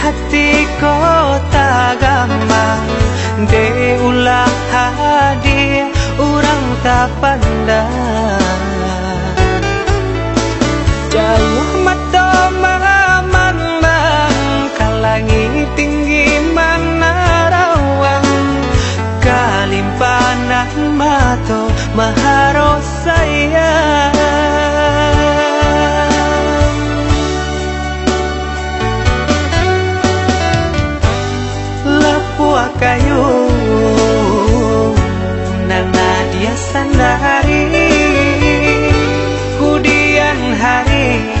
hati kota gampang De ulah hadir orang tak pandang. Jauh mata mamang Kalangi tinggi mana rawang Kalimpanan mato maharos sayang You.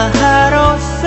Kalimpanan mato maharos. sayang